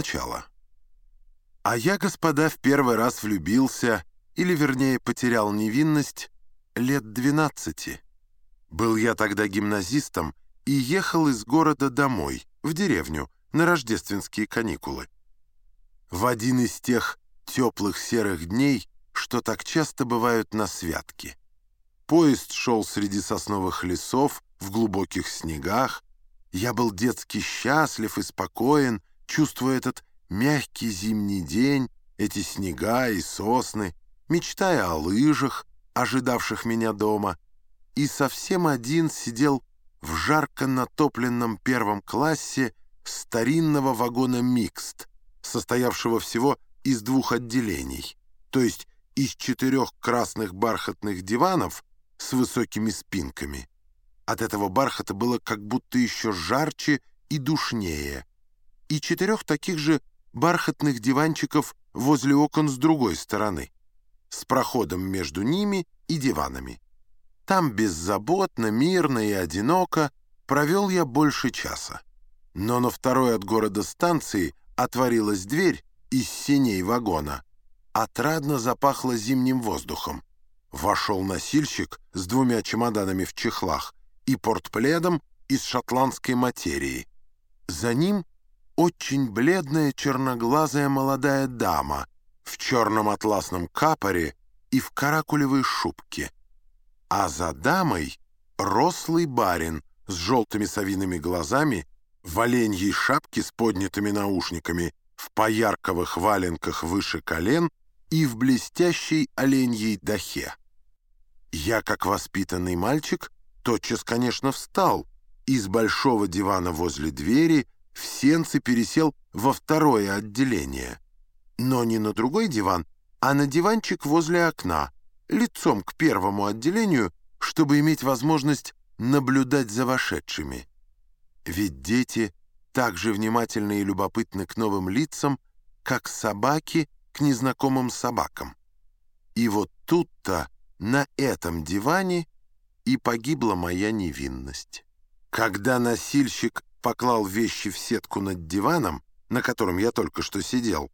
начало. А я, господа, в первый раз влюбился, или, вернее, потерял невинность, лет 12. Был я тогда гимназистом и ехал из города домой, в деревню, на рождественские каникулы. В один из тех теплых серых дней, что так часто бывают на святке. Поезд шел среди сосновых лесов, в глубоких снегах. Я был детски счастлив и спокоен, чувствуя этот мягкий зимний день, эти снега и сосны, мечтая о лыжах, ожидавших меня дома, и совсем один сидел в жарко натопленном первом классе старинного вагона «Микст», состоявшего всего из двух отделений, то есть из четырех красных бархатных диванов с высокими спинками. От этого бархата было как будто еще жарче и душнее, и четырех таких же бархатных диванчиков возле окон с другой стороны, с проходом между ними и диванами. Там беззаботно, мирно и одиноко провел я больше часа. Но на второй от города станции отворилась дверь из синей вагона. Отрадно запахло зимним воздухом. Вошел носильщик с двумя чемоданами в чехлах и портпледом из шотландской материи. За ним очень бледная черноглазая молодая дама в черном атласном капоре и в каракулевой шубке а за дамой рослый барин с желтыми совиными глазами, в оленьей шапке с поднятыми наушниками, в поярковых валенках выше колен и в блестящей оленьей дахе. Я, как воспитанный мальчик, тотчас, конечно, встал и с большого дивана возле двери в сенце пересел во второе отделение. Но не на другой диван, а на диванчик возле окна — лицом к первому отделению, чтобы иметь возможность наблюдать за вошедшими. Ведь дети так же внимательны и любопытны к новым лицам, как собаки к незнакомым собакам. И вот тут-то, на этом диване, и погибла моя невинность. Когда носильщик поклал вещи в сетку над диваном, на котором я только что сидел,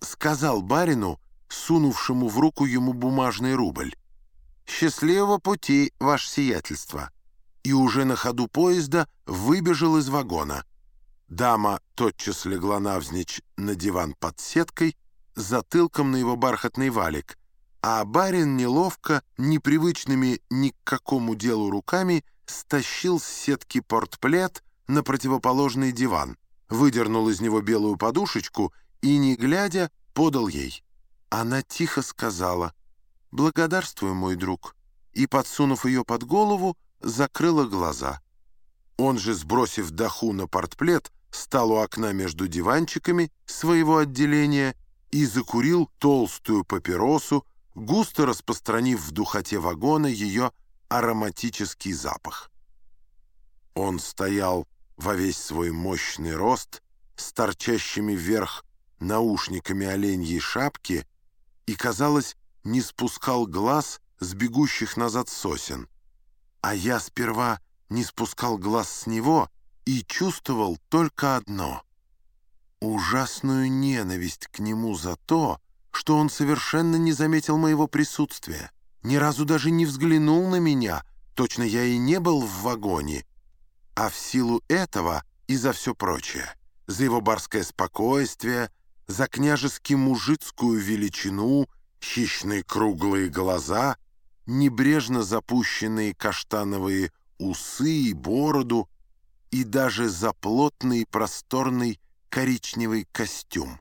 сказал барину, сунувшему в руку ему бумажный рубль. «Счастливого пути, ваше сиятельство!» И уже на ходу поезда выбежал из вагона. Дама тотчас легла навзничь на диван под сеткой, затылком на его бархатный валик, а барин неловко, непривычными ни к какому делу руками, стащил с сетки портплет на противоположный диван, выдернул из него белую подушечку и, не глядя, подал ей. Она тихо сказала «Благодарствую, мой друг», и, подсунув ее под голову, закрыла глаза. Он же, сбросив даху на портплет, стал у окна между диванчиками своего отделения и закурил толстую папиросу, густо распространив в духоте вагона ее ароматический запах. Он стоял во весь свой мощный рост с торчащими вверх наушниками оленьей шапки и, казалось, не спускал глаз с бегущих назад сосен. А я сперва не спускал глаз с него и чувствовал только одно — ужасную ненависть к нему за то, что он совершенно не заметил моего присутствия, ни разу даже не взглянул на меня, точно я и не был в вагоне, а в силу этого и за все прочее, за его барское спокойствие — за княжески-мужицкую величину, хищные круглые глаза, небрежно запущенные каштановые усы и бороду и даже за плотный просторный коричневый костюм,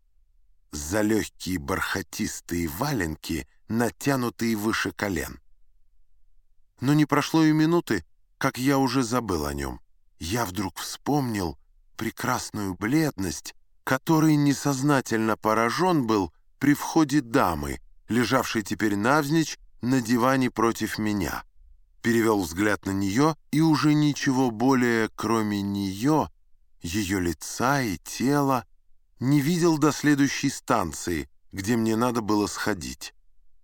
за легкие бархатистые валенки, натянутые выше колен. Но не прошло и минуты, как я уже забыл о нем. Я вдруг вспомнил прекрасную бледность, который несознательно поражен был при входе дамы, лежавшей теперь навзничь на диване против меня. Перевел взгляд на нее и уже ничего более, кроме нее, ее лица и тела, не видел до следующей станции, где мне надо было сходить.